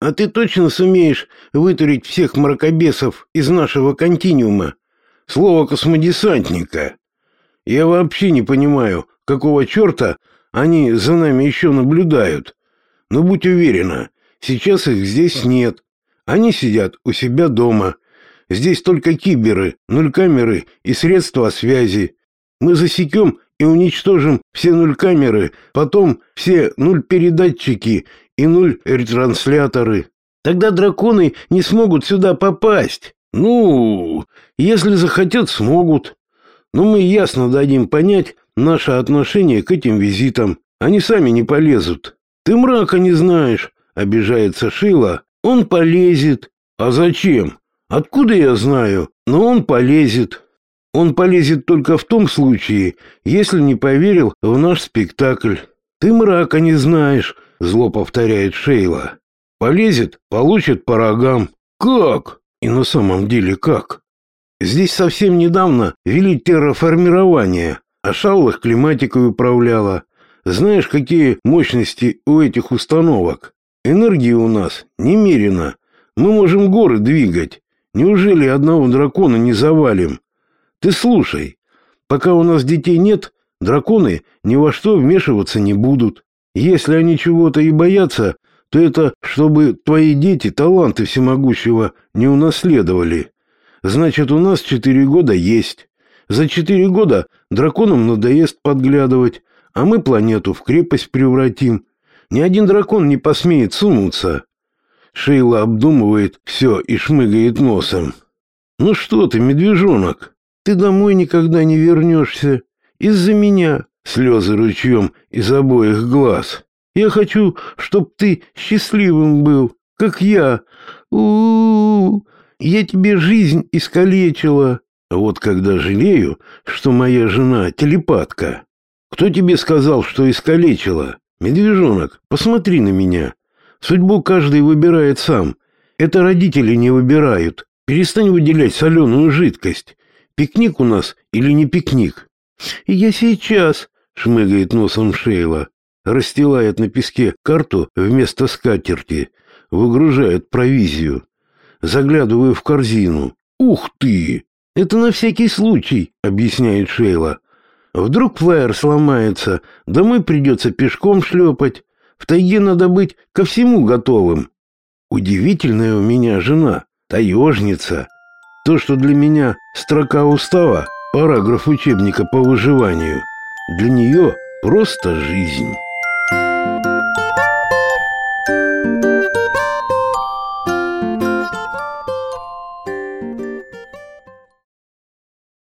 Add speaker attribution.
Speaker 1: А ты точно сумеешь вытурить всех мракобесов из нашего континуума? Слово космодесантника. Я вообще не понимаю, какого черта они за нами еще наблюдают. Но будь уверена, сейчас их здесь нет. Они сидят у себя дома. Здесь только киберы, нуль-камеры и средства связи. Мы засекем и уничтожим все нуль-камеры, потом все нуль-передатчики и нуль-ретрансляторы. Тогда драконы не смогут сюда попасть. Ну, если захотят, смогут. Но мы ясно дадим понять наше отношение к этим визитам. Они сами не полезут. Ты мрака не знаешь, обижается Шила. Он полезет. А зачем? Откуда я знаю? Но он полезет. Он полезет только в том случае, если не поверил в наш спектакль. Ты мрака не знаешь, зло повторяет Шейла. Полезет, получит по рогам. Как? И на самом деле как? Здесь совсем недавно вели терраформирование, а Шаул их климатикой управляла. Знаешь, какие мощности у этих установок? Энергии у нас немерено. Мы можем горы двигать. Неужели одного дракона не завалим? Ты слушай, пока у нас детей нет, драконы ни во что вмешиваться не будут. Если они чего-то и боятся, то это чтобы твои дети таланты всемогущего не унаследовали. Значит, у нас четыре года есть. За четыре года драконам надоест подглядывать, а мы планету в крепость превратим. Ни один дракон не посмеет сунуться. Шейла обдумывает все и шмыгает носом. «Ну что ты, медвежонок, ты домой никогда не вернешься. Из-за меня!» Слезы ручьем из обоих глаз. «Я хочу, чтоб ты счастливым был, как я. У, -у, -у я тебе жизнь искалечила. А вот когда жалею, что моя жена телепатка. Кто тебе сказал, что искалечила? Медвежонок, посмотри на меня. Судьбу каждый выбирает сам. Это родители не выбирают. Перестань выделять соленую жидкость. Пикник у нас или не пикник? Я сейчас, шмыгает носом Шейла, расстилает на песке карту вместо скатерти, выгружает провизию. Заглядываю в корзину. Ух ты! Это на всякий случай, объясняет Шейла. Вдруг флайер сломается, мы придется пешком шлепать. В тайге надо быть ко всему готовым. Удивительная у меня жена, таежница. То, что для меня строка устава, параграф учебника по выживанию, для нее просто жизнь.